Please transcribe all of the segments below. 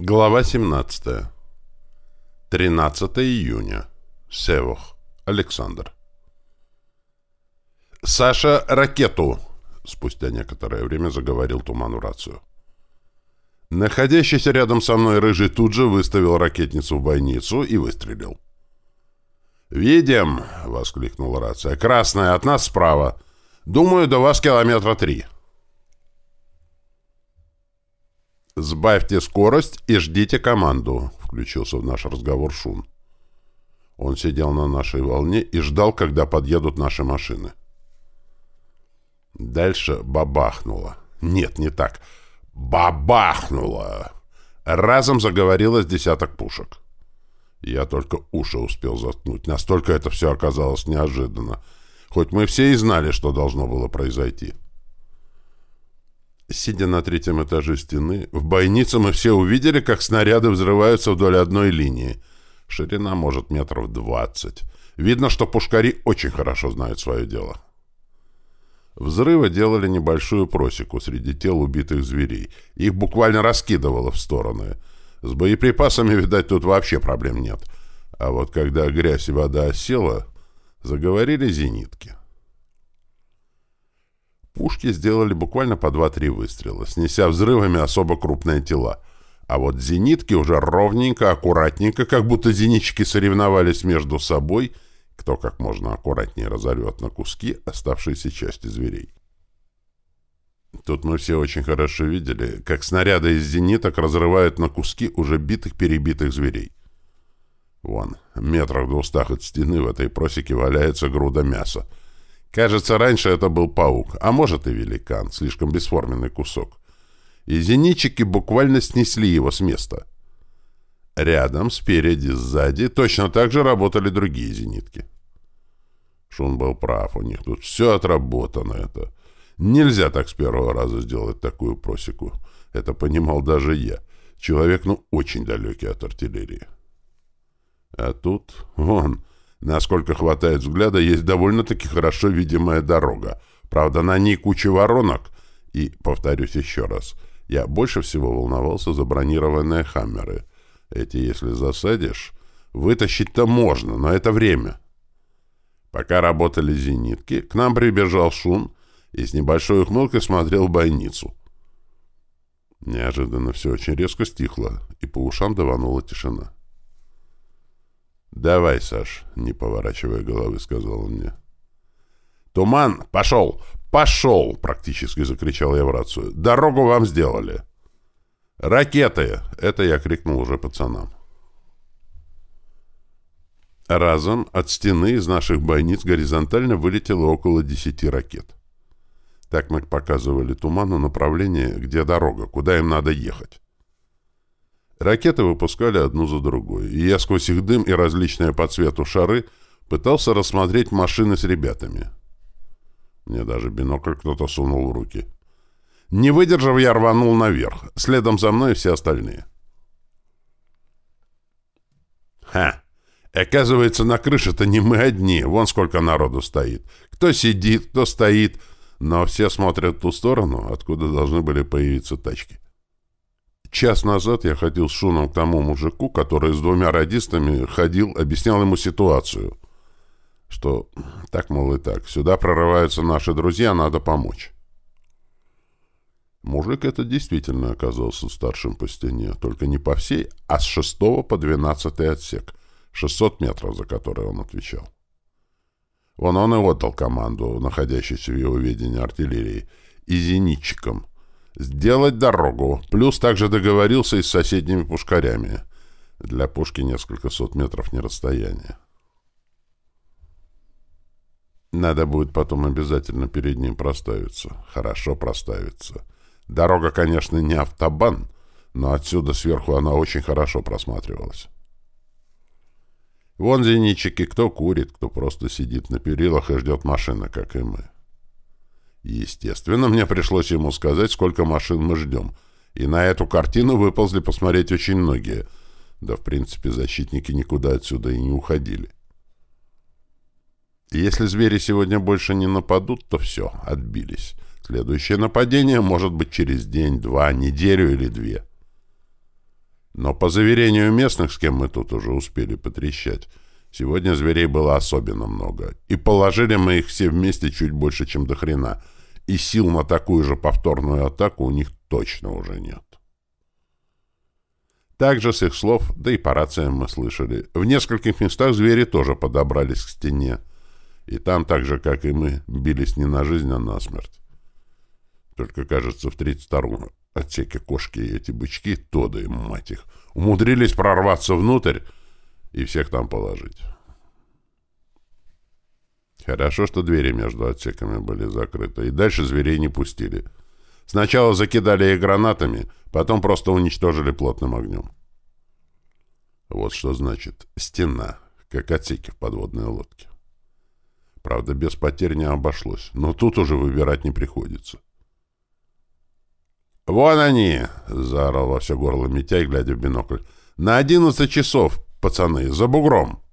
Глава 17. 13 июня. Севох. Александр. «Саша, ракету!» Спустя некоторое время заговорил Туман в рацию. Находящийся рядом со мной рыжий тут же выставил ракетницу в бойницу и выстрелил. «Видим!» — воскликнула рация. «Красная от нас справа. Думаю, до вас километра три». «Сбавьте скорость и ждите команду», — включился в наш разговор Шун. Он сидел на нашей волне и ждал, когда подъедут наши машины. Дальше бабахнуло. Нет, не так. Бабахнуло! Разом заговорилось десяток пушек. Я только уши успел заткнуть. Настолько это все оказалось неожиданно. Хоть мы все и знали, что должно было произойти. — Сидя на третьем этаже стены, в бойнице мы все увидели, как снаряды взрываются вдоль одной линии. Ширина, может, метров двадцать. Видно, что пушкари очень хорошо знают свое дело. Взрывы делали небольшую просеку среди тел убитых зверей. Их буквально раскидывало в стороны. С боеприпасами, видать, тут вообще проблем нет. А вот когда грязь и вода осела, заговорили зенитки. Пушки сделали буквально по 2-3 выстрела, снеся взрывами особо крупные тела. А вот зенитки уже ровненько, аккуратненько, как будто зенитчики соревновались между собой, кто как можно аккуратнее разорвет на куски оставшиеся части зверей. Тут мы все очень хорошо видели, как снаряды из зениток разрывают на куски уже битых-перебитых зверей. Вон, метрах двухстах от стены в этой просеке валяется груда мяса — Кажется, раньше это был паук, а может и великан, слишком бесформенный кусок. И зенитчики буквально снесли его с места. Рядом, спереди, сзади точно так же работали другие зенитки. Шун был прав, у них тут все отработано это. Нельзя так с первого раза сделать такую просеку. Это понимал даже я. Человек, ну, очень далекий от артиллерии. А тут, вон, Насколько хватает взгляда, есть довольно-таки хорошо видимая дорога. Правда, на ней куча воронок. И, повторюсь еще раз, я больше всего волновался за бронированные «Хаммеры». Эти, если засадишь, вытащить-то можно, но это время. Пока работали зенитки, к нам прибежал Шун и с небольшой ухмылкой смотрел в бойницу. Неожиданно все очень резко стихло, и по ушам даванула тишина. «Давай, Саш», — не поворачивая головы, сказал он мне. «Туман! Пошел! Пошел!» — практически закричал я в рацию. «Дорогу вам сделали!» «Ракеты!» — это я крикнул уже пацанам. Разом от стены из наших бойниц горизонтально вылетело около десяти ракет. Так мы показывали туману направление, где дорога, куда им надо ехать. Ракеты выпускали одну за другой, и я сквозь их дым и различные по цвету шары пытался рассмотреть машины с ребятами. Мне даже бинокль кто-то сунул в руки. Не выдержав, я рванул наверх. Следом за мной все остальные. Ха! Оказывается, на крыше-то не мы одни. Вон сколько народу стоит. Кто сидит, кто стоит. Но все смотрят в ту сторону, откуда должны были появиться тачки. Час назад я ходил с Шуном к тому мужику, который с двумя радистами ходил, объяснял ему ситуацию. Что так, мол, и так. Сюда прорываются наши друзья, надо помочь. Мужик это действительно оказался старшим по стене, только не по всей, а с шестого по двенадцатый отсек, 600 метров, за который он отвечал. Вон он и отдал команду, находящейся в его ведении артиллерии, и зенитчикам — Сделать дорогу. Плюс также договорился и с соседними пушкарями. Для пушки несколько сот метров не расстояние. Надо будет потом обязательно перед ним проставиться. Хорошо проставиться. Дорога, конечно, не автобан, но отсюда сверху она очень хорошо просматривалась. Вон зенитчики, кто курит, кто просто сидит на перилах и ждет машины, как и мы. Естественно, мне пришлось ему сказать, сколько машин мы ждем. И на эту картину выползли посмотреть очень многие. Да, в принципе, защитники никуда отсюда и не уходили. Если звери сегодня больше не нападут, то все, отбились. Следующее нападение может быть через день, два, неделю или две. Но по заверению местных, с кем мы тут уже успели потрещать, сегодня зверей было особенно много. И положили мы их все вместе чуть больше, чем до хрена. И сил на такую же повторную атаку у них точно уже нет. Также с их слов, да и по рациям мы слышали, в нескольких местах звери тоже подобрались к стене. И там, так же, как и мы, бились не на жизнь, а на смерть. Только, кажется, в 32-м отсеке кошки и эти бычки, то да им, мать их, умудрились прорваться внутрь и всех там положить. Хорошо, что двери между отсеками были закрыты, и дальше зверей не пустили. Сначала закидали их гранатами, потом просто уничтожили плотным огнем. Вот что значит «стена», как отсеки в подводной лодке. Правда, без потерь не обошлось, но тут уже выбирать не приходится. «Вон они!» — заорал во все горло Митяй, глядя в бинокль. «На одиннадцать часов, пацаны, за бугром!»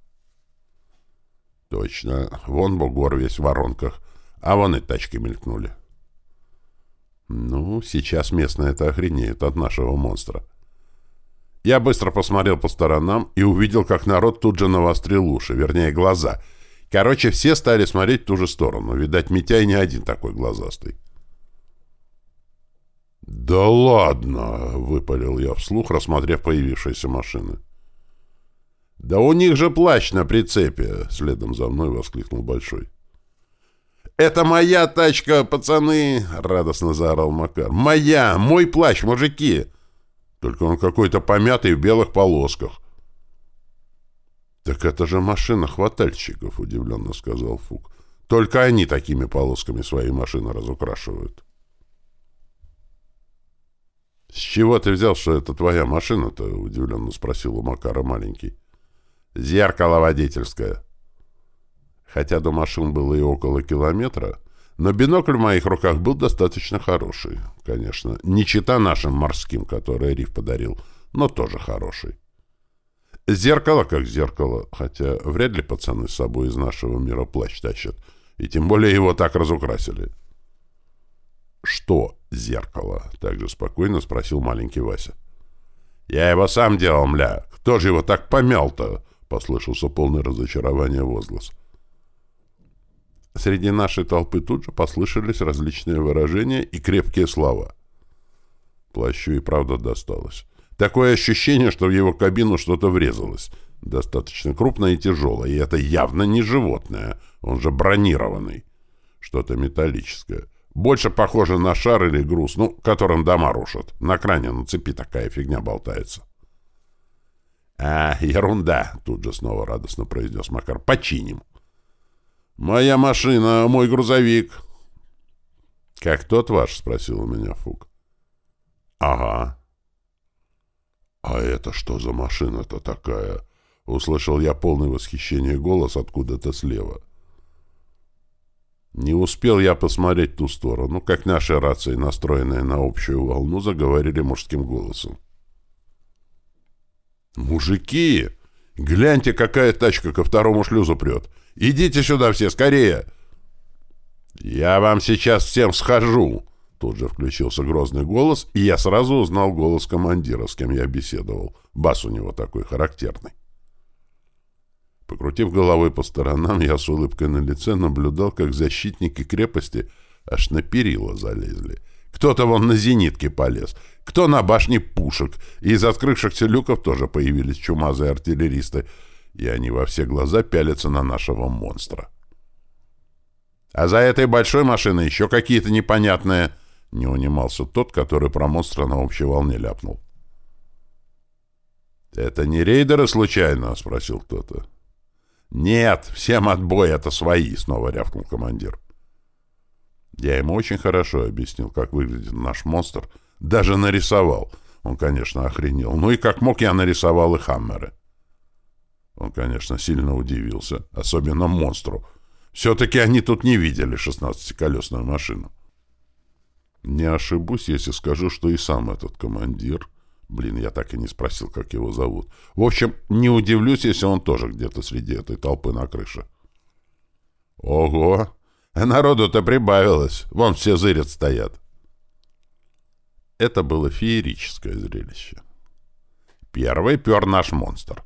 «Точно, вон бугор весь в воронках, а вон и тачки мелькнули». «Ну, сейчас местные это охренеют от нашего монстра». Я быстро посмотрел по сторонам и увидел, как народ тут же навострил уши, вернее, глаза. Короче, все стали смотреть в ту же сторону. Видать, Митяй не один такой глазастый. «Да ладно!» — выпалил я вслух, рассмотрев появившиеся машины. «Да у них же плащ на прицепе!» — следом за мной воскликнул Большой. «Это моя тачка, пацаны!» — радостно заорал Макар. «Моя! Мой плащ, мужики!» Только он какой-то помятый в белых полосках. «Так это же машина хватальщиков», — удивленно сказал Фук. «Только они такими полосками свои машины разукрашивают». «С чего ты взял, что это твоя машина-то?» — удивленно спросил у Макара маленький. «Зеркало водительское». Хотя до машин было и около километра, но бинокль в моих руках был достаточно хороший, конечно. Не чита нашим морским, который Риф подарил, но тоже хороший. Зеркало как зеркало, хотя вряд ли пацаны с собой из нашего мира плащ тащат, и тем более его так разукрасили. «Что зеркало?» — также спокойно спросил маленький Вася. «Я его сам делал, мля. Кто же его так помял-то?» — послышался полный разочарования возглас. Среди нашей толпы тут же послышались различные выражения и крепкие слова. Плащу и правда досталось. Такое ощущение, что в его кабину что-то врезалось. Достаточно крупное и тяжелое, и это явно не животное, он же бронированный. Что-то металлическое. Больше похоже на шар или груз, ну, которым дома рушат. На кране на цепи такая фигня болтается. «А, ерунда!» — тут же снова радостно произнес Макар. «Починим!» «Моя машина, мой грузовик». «Как тот ваш?» — спросил у меня Фук. «Ага». «А это что за машина-то такая?» — услышал я полный восхищения голос откуда-то слева. Не успел я посмотреть ту сторону, как наши рации, настроенные на общую волну, заговорили мужским голосом. «Мужики! Гляньте, какая тачка ко второму шлюзу прет! Идите сюда все, скорее!» «Я вам сейчас всем схожу!» Тут же включился грозный голос, и я сразу узнал голос командира, с кем я беседовал. Бас у него такой характерный. Покрутив головой по сторонам, я с улыбкой на лице наблюдал, как защитники крепости аж на перила залезли. Кто-то вон на зенитке полез, кто на башне пушек, и из открывшихся люков тоже появились чумазые артиллеристы — и они во все глаза пялятся на нашего монстра. «А за этой большой машиной еще какие-то непонятные...» Не унимался тот, который про монстра на общей волне ляпнул. «Это не рейдеры случайно?» — спросил кто-то. «Нет, всем отбой, это свои!» — снова рявкнул командир. Я ему очень хорошо объяснил, как выглядит наш монстр. Даже нарисовал. Он, конечно, охренел. Ну и как мог, я нарисовал и хаммеры. Он, конечно, сильно удивился, особенно монстру. Все-таки они тут не видели шестнадцатиколесную машину. Не ошибусь, если скажу, что и сам этот командир... Блин, я так и не спросил, как его зовут. В общем, не удивлюсь, если он тоже где-то среди этой толпы на крыше. Ого! Народу-то прибавилось. Вон все зырят стоят. Это было феерическое зрелище. Первый пер наш монстр.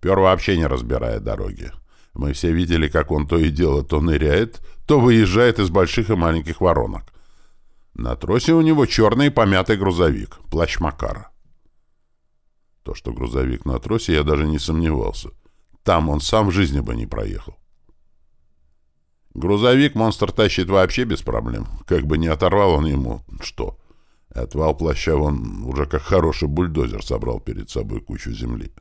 Пер вообще не разбирая дороги. Мы все видели, как он то и дело то ныряет, то выезжает из больших и маленьких воронок. На тросе у него черный помятый грузовик, плащ Макара. То, что грузовик на тросе, я даже не сомневался. Там он сам в жизни бы не проехал. Грузовик монстр тащит вообще без проблем. Как бы не оторвал он ему, что? Отвал плаща он уже как хороший бульдозер собрал перед собой кучу земли.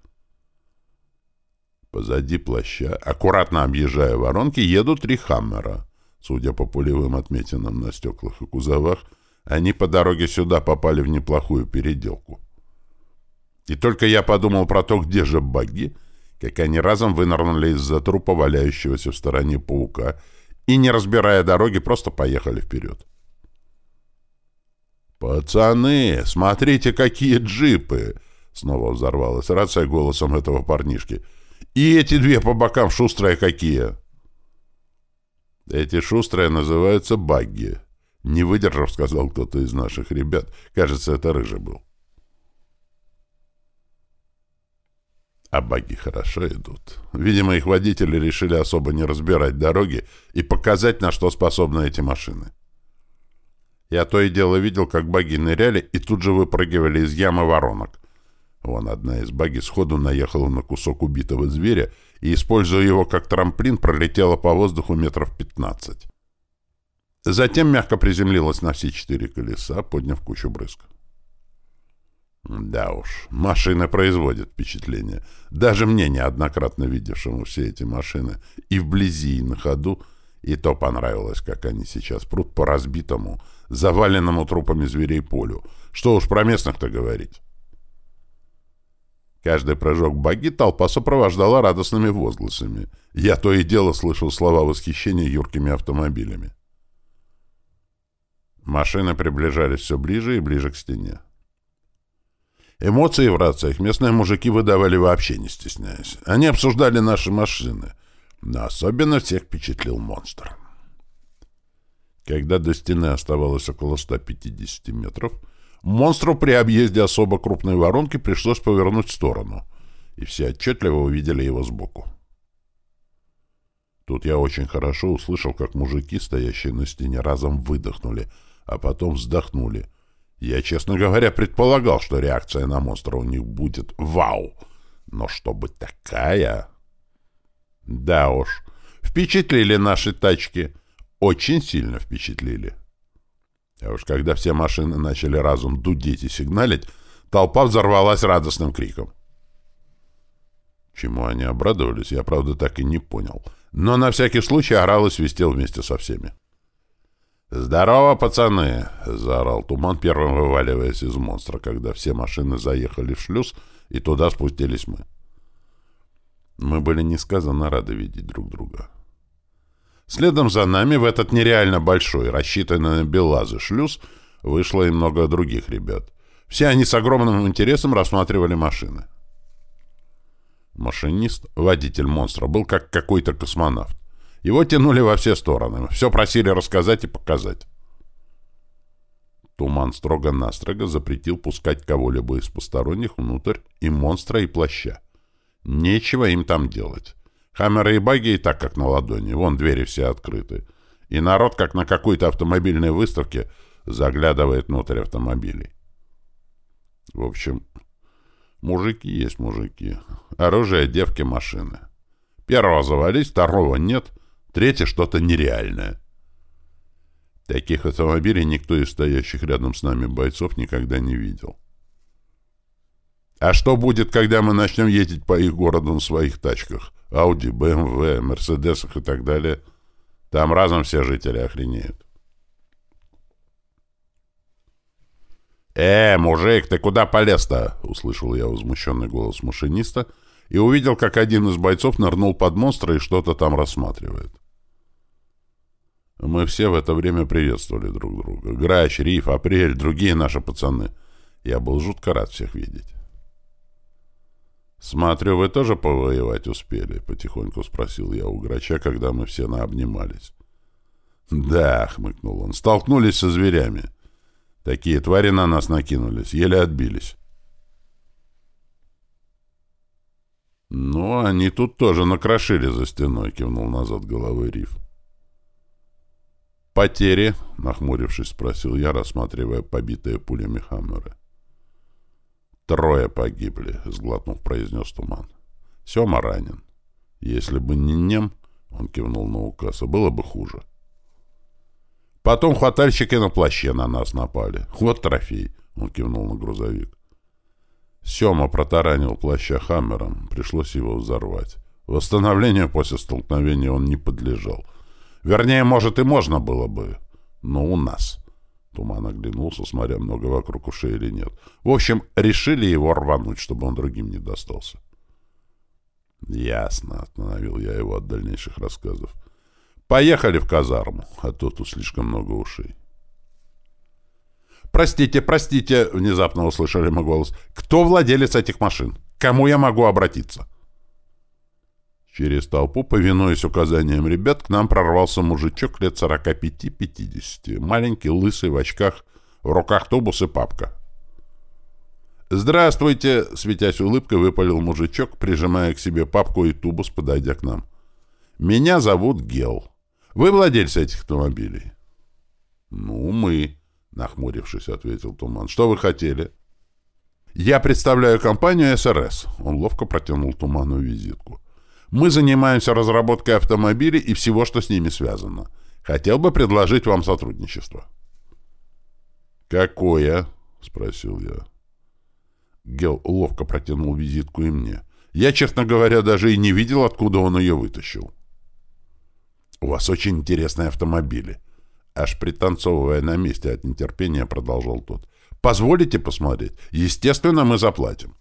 Позади плаща, аккуратно объезжая воронки, едут три «Хаммера». Судя по пулевым отметинам на стеклах и кузовах, они по дороге сюда попали в неплохую переделку. И только я подумал про то, где же багги, как они разом вынырнули из-за трупа валяющегося в стороне паука и, не разбирая дороги, просто поехали вперед. «Пацаны, смотрите, какие джипы!» Снова взорвалась рация голосом этого парнишки. «И эти две по бокам шустрые какие!» Эти шустрые называются багги. Не выдержав, сказал кто-то из наших ребят. Кажется, это рыжий был. А багги хорошо идут. Видимо, их водители решили особо не разбирать дороги и показать, на что способны эти машины. Я то и дело видел, как багги ныряли и тут же выпрыгивали из ямы воронок. Вон одна из баги сходу наехала на кусок убитого зверя и, используя его как трамплин, пролетела по воздуху метров 15. Затем мягко приземлилась на все четыре колеса, подняв кучу брызг. Да уж, машина производит впечатление. Даже мне, неоднократно видевшему все эти машины, и вблизи, и на ходу, и то понравилось, как они сейчас прут по разбитому, заваленному трупами зверей полю. Что уж про местных-то говорить. Каждый прыжок баги толпа сопровождала радостными возгласами. Я то и дело слышал слова восхищения юркими автомобилями. Машины приближались все ближе и ближе к стене. Эмоции в рациях местные мужики выдавали вообще не стесняясь. Они обсуждали наши машины. Но особенно всех впечатлил монстр. Когда до стены оставалось около 150 метров, Монстру при объезде особо крупной воронки пришлось повернуть в сторону, и все отчетливо увидели его сбоку. Тут я очень хорошо услышал, как мужики, стоящие на стене, разом выдохнули, а потом вздохнули. Я, честно говоря, предполагал, что реакция на монстра у них будет «Вау!», но чтобы такая... Да уж, впечатлили наши тачки. Очень сильно впечатлили. А уж когда все машины начали разум дудеть и сигналить, толпа взорвалась радостным криком. Чему они обрадовались, я, правда, так и не понял. Но на всякий случай орал и свистел вместе со всеми. «Здорово, пацаны!» — заорал Туман, первым вываливаясь из монстра, когда все машины заехали в шлюз, и туда спустились мы. Мы были несказанно рады видеть друг друга. Следом за нами в этот нереально большой, рассчитанный на белазы шлюз, вышло и много других ребят. Все они с огромным интересом рассматривали машины. Машинист, водитель монстра, был как какой-то космонавт. Его тянули во все стороны, все просили рассказать и показать. Туман строго-настрого запретил пускать кого-либо из посторонних внутрь и монстра, и плаща. Нечего им там делать. Хаммеры и баги и так как на ладони, вон двери все открыты. И народ, как на какой-то автомобильной выставке, заглядывает внутрь автомобилей. В общем, мужики есть мужики. Оружие, девки, машины. Первого завались, второго нет, третье что-то нереальное. Таких автомобилей никто из стоящих рядом с нами бойцов никогда не видел. А что будет, когда мы начнем ездить по их городу на своих тачках? Ауди, БМВ, Мерседесах и так далее. Там разом все жители охренеют. «Э, мужик, ты куда полез-то?» — услышал я возмущенный голос машиниста и увидел, как один из бойцов нырнул под монстра и что-то там рассматривает. Мы все в это время приветствовали друг друга. Грач, Риф, Апрель, другие наши пацаны. Я был жутко рад всех видеть. «Смотрю, вы тоже повоевать успели?» — потихоньку спросил я у грача, когда мы все наобнимались. «Да», — хмыкнул он, — «столкнулись со зверями. Такие твари на нас накинулись, еле отбились». «Ну, они тут тоже накрошили за стеной», — кивнул назад головой Риф. «Потери?» — нахмурившись, спросил я, рассматривая побитые пулями Хаммеры. «Трое погибли», — сглотнув, произнес Туман. «Сема ранен. Если бы не нем, — он кивнул на указ, — было бы хуже». Потом хватальщики на плаще на нас напали. Вот трофей, — он кивнул на грузовик. Сема протаранил плаща хаммером, пришлось его взорвать. Восстановлению после столкновения он не подлежал. Вернее, может, и можно было бы, но у нас. Туман оглянулся, смотря много вокруг ушей или нет. В общем, решили его рвануть, чтобы он другим не достался. «Ясно», — остановил я его от дальнейших рассказов. «Поехали в казарму, а то тут слишком много ушей». «Простите, простите!» — внезапно услышали мы голос. «Кто владелец этих машин? Кому я могу обратиться?» Через толпу, повинуясь указаниям ребят, к нам прорвался мужичок лет 45-50, маленький, лысый, в очках, в руках тубус и папка. «Здравствуйте!» — светясь улыбкой, выпалил мужичок, прижимая к себе папку и тубус, подойдя к нам. «Меня зовут Гел. Вы владельцы этих автомобилей?» «Ну, мы», Нахмурившись, ответил Туман. «Что вы хотели?» «Я представляю компанию СРС». Он ловко протянул Туману визитку. «Мы занимаемся разработкой автомобилей и всего, что с ними связано. Хотел бы предложить вам сотрудничество». «Какое?» — спросил я. Гел ловко протянул визитку и мне. Я, честно говоря, даже и не видел, откуда он ее вытащил. «У вас очень интересные автомобили», Аж пританцовывая на месте от нетерпения, продолжал тот. «Позволите посмотреть? Естественно, мы заплатим».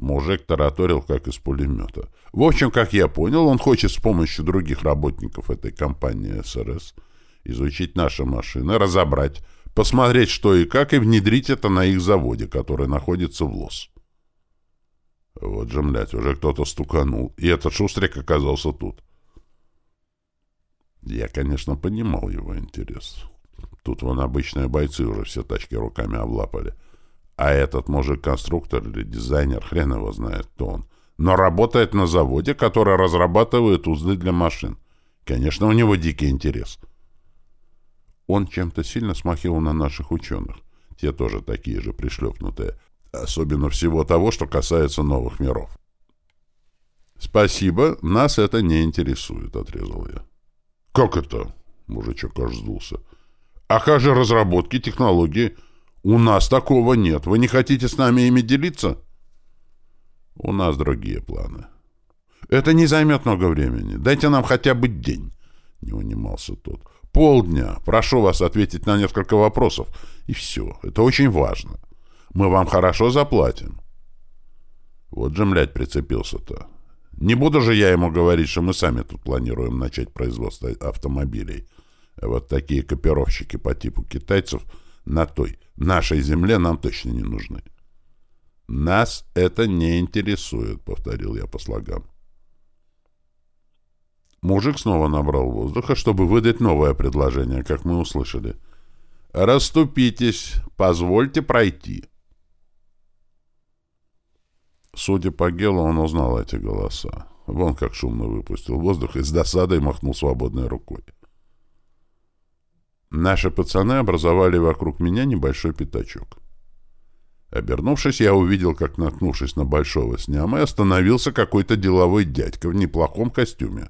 Мужик тараторил, как из пулемета. В общем, как я понял, он хочет с помощью других работников этой компании СРС изучить наши машины, разобрать, посмотреть, что и как, и внедрить это на их заводе, который находится в Лос. Вот же, блядь, уже кто-то стуканул, и этот шустрик оказался тут. Я, конечно, понимал его интерес. Тут вон обычные бойцы уже все тачки руками облапали. А этот мужик-конструктор или дизайнер, хрен его знает, кто он. Но работает на заводе, который разрабатывает узлы для машин. Конечно, у него дикий интерес. Он чем-то сильно смахивал на наших ученых. Те тоже такие же пришлепнутые. Особенно всего того, что касается новых миров. «Спасибо, нас это не интересует», — отрезал я. «Как это?» — мужичок аж сдулся. «А как же разработки, технологии? У нас такого нет. Вы не хотите с нами ими делиться?» «У нас другие планы». «Это не займет много времени. Дайте нам хотя бы день», — не унимался тот. «Полдня. Прошу вас ответить на несколько вопросов. И все. Это очень важно. Мы вам хорошо заплатим». Вот же, млядь, прицепился-то. Не буду же я ему говорить, что мы сами тут планируем начать производство автомобилей. А вот такие копировщики по типу китайцев на той, нашей земле нам точно не нужны. «Нас это не интересует», — повторил я по слогам. Мужик снова набрал воздуха, чтобы выдать новое предложение, как мы услышали. «Раступитесь, позвольте пройти». Судя по Гелу, он узнал эти голоса. Вон как шумно выпустил воздух и с досадой махнул свободной рукой. Наши пацаны образовали вокруг меня небольшой пятачок. Обернувшись, я увидел, как, наткнувшись на большого снямы, остановился какой-то деловой дядька в неплохом костюме.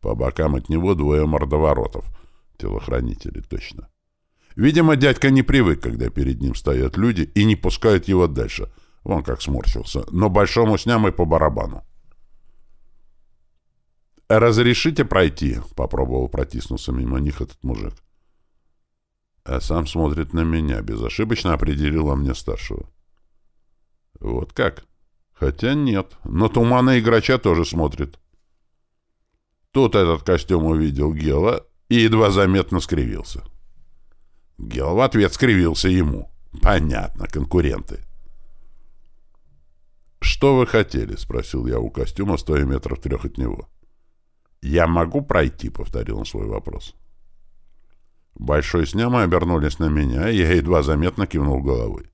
По бокам от него двое мордоворотов. Телохранители, точно. Видимо, дядька не привык, когда перед ним стоят люди и не пускают его дальше — Вон как сморщился. Но большому и по барабану. «Разрешите пройти?» — попробовал протиснуться мимо них этот мужик. А сам смотрит на меня, безошибочно определила мне старшего. Вот как? Хотя нет, но тумана играча тоже смотрит. Тут этот костюм увидел Гела и едва заметно скривился. Гел в ответ скривился ему. Понятно, конкуренты. «Что вы хотели?» — спросил я у костюма, стоя метров трех от него. «Я могу пройти?» — повторил он свой вопрос. Большой с нямой обернулись на меня, и я едва заметно кивнул головой.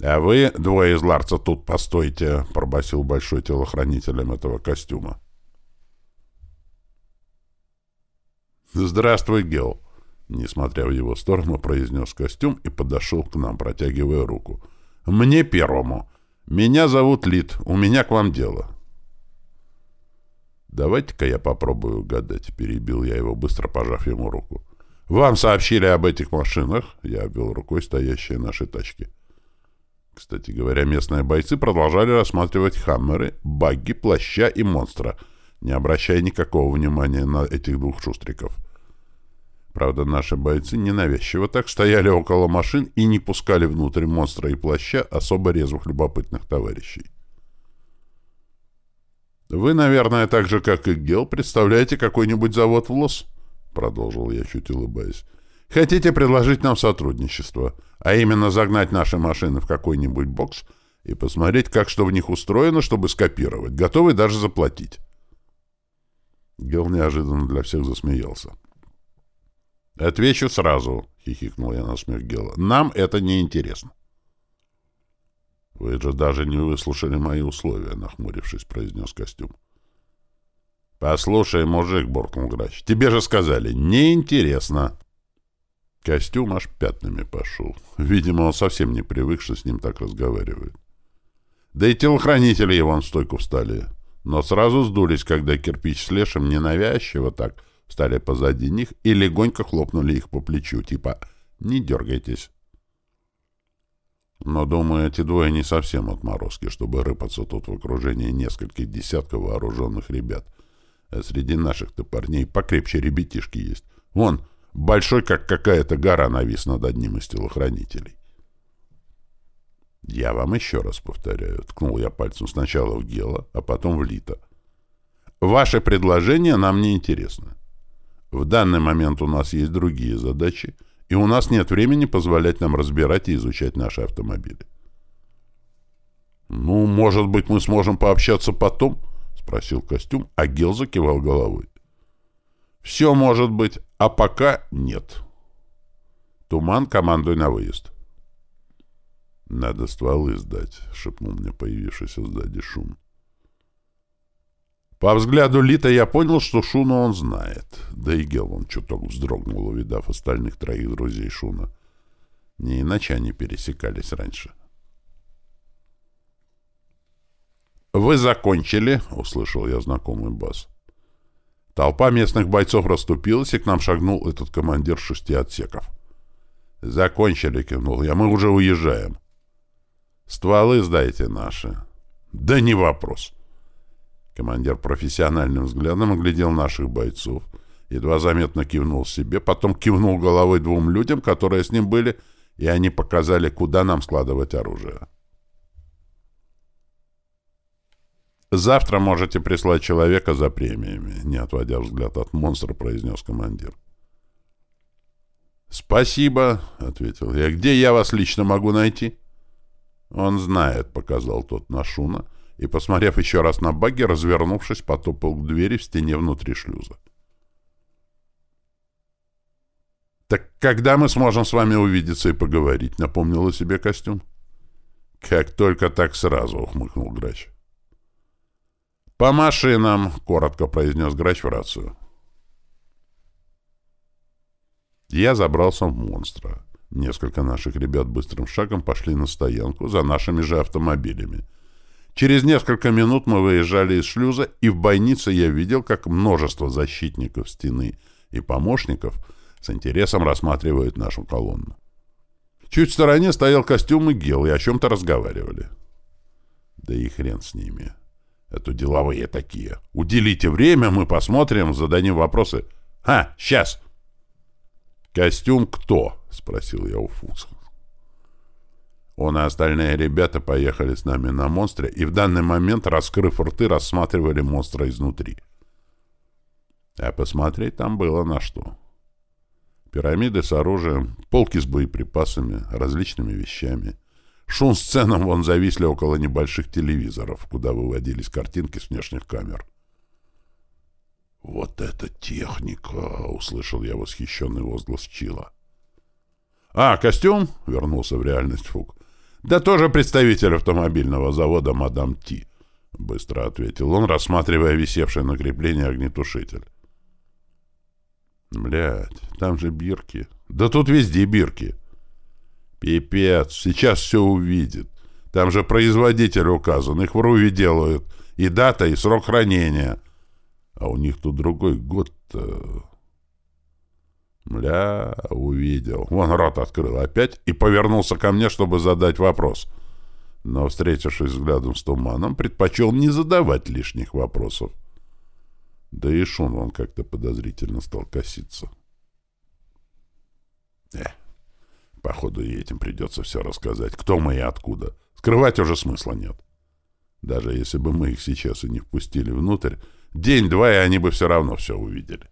«А вы, двое из ларца, тут постойте», — пробасил большой телохранителем этого костюма. «Здравствуй, Гел», — несмотря в его сторону, произнес костюм и подошел к нам, протягивая руку. «Мне первому. Меня зовут Лид. У меня к вам дело». «Давайте-ка я попробую угадать», — перебил я его, быстро пожав ему руку. «Вам сообщили об этих машинах?» — я обвел рукой стоящие наши тачки. Кстати говоря, местные бойцы продолжали рассматривать хаммеры, багги, плаща и монстра, не обращая никакого внимания на этих двух шустриков. Правда, наши бойцы ненавязчиво так стояли около машин и не пускали внутрь монстра и плаща особо резвых любопытных товарищей. «Вы, наверное, так же, как и Гел, представляете какой-нибудь завод в Лос?» — продолжил я, чуть улыбаясь. Хотите предложить нам сотрудничество, а именно загнать наши машины в какой-нибудь бокс и посмотреть, как что в них устроено, чтобы скопировать. Готовы даже заплатить. Гел неожиданно для всех засмеялся. «Отвечу сразу», — хихикнул я на смех Гела. «Нам это не интересно». «Вы же даже не выслушали мои условия», — нахмурившись, произнес костюм. «Послушай, мужик», — буркнул грач, — «тебе же сказали, неинтересно». Костюм аж пятнами пошел. Видимо, он совсем не привык, что с ним так разговаривают. Да и телохранители его в стойку встали. Но сразу сдулись, когда кирпич с лешим ненавязчиво так встали позади них и легонько хлопнули их по плечу, типа «не дергайтесь». Но, думаю, эти двое не совсем отморозки, чтобы рыпаться тут в окружении нескольких десятков вооруженных ребят. А среди наших-то парней покрепче ребятишки есть. Вон, Большой, как какая-то гора, навис над одним из телохранителей. «Я вам еще раз повторяю», — ткнул я пальцем сначала в Гела, а потом в Лита. «Ваше предложение нам не интересно. В данный момент у нас есть другие задачи, и у нас нет времени позволять нам разбирать и изучать наши автомобили». «Ну, может быть, мы сможем пообщаться потом?» — спросил костюм, а Гел закивал головой. Все может быть, а пока нет. Туман, командуй на выезд. Надо стволы сдать, шепнул мне появившийся сзади Шун. По взгляду Лита я понял, что Шуна он знает. Да и Гелван чуток вздрогнул, увидав остальных троих друзей Шуна. Не иначе они пересекались раньше. «Вы закончили?» — услышал я знакомый бас. Толпа местных бойцов расступилась, и к нам шагнул этот командир шести отсеков. «Закончили», — кивнул я, — «мы уже уезжаем». «Стволы сдайте наши». «Да не вопрос». Командир профессиональным взглядом оглядел наших бойцов, едва заметно кивнул себе, потом кивнул головой двум людям, которые с ним были, и они показали, куда нам складывать оружие. «Завтра можете прислать человека за премиями», — не отводя взгляд от монстра, произнес командир. «Спасибо», — ответил я. «Где я вас лично могу найти?» «Он знает», — показал тот на Шуна, и, посмотрев еще раз на багги, развернувшись, потопал к двери в стене внутри шлюза. «Так когда мы сможем с вами увидеться и поговорить?» — напомнил о себе костюм. «Как только так сразу», — ухмыкнул Грач. «По машинам!» — коротко произнес грач в рацию. Я забрался в монстра. Несколько наших ребят быстрым шагом пошли на стоянку за нашими же автомобилями. Через несколько минут мы выезжали из шлюза, и в бойнице я видел, как множество защитников стены и помощников с интересом рассматривают нашу колонну. Чуть в стороне стоял костюм и гел, и о чем-то разговаривали. Да и хрен с ними. Это деловые такие. Уделите время, мы посмотрим, зададим вопросы. А, сейчас. Костюм кто? Спросил я у Фуца. Он и остальные ребята поехали с нами на монстре и в данный момент, раскрыв рты, рассматривали монстра изнутри. А посмотреть там было на что. Пирамиды с оружием, полки с боеприпасами, различными вещами — Шум сценам вон зависли около небольших телевизоров, куда выводились картинки с внешних камер. «Вот это техника!» — услышал я восхищенный возглас Чила. «А, костюм?» — вернулся в реальность Фук. Да тоже представитель автомобильного завода «Мадам Ти», — быстро ответил он, рассматривая висевшее на креплении огнетушитель. Блядь, там же бирки. Да тут везде бирки. Пипец, сейчас все увидит. Там же производитель указан, их в РУВе делают. И дата, и срок хранения. А у них тут другой год-то... Мля, увидел. Вон рот открыл опять и повернулся ко мне, чтобы задать вопрос. Но, встретившись взглядом с туманом, предпочел не задавать лишних вопросов. Да и Шун он как-то подозрительно стал коситься. Э, походу и этим придется все рассказать. Кто мы и откуда. Скрывать уже смысла нет. Даже если бы мы их сейчас и не впустили внутрь, день-два, и они бы все равно все увидели.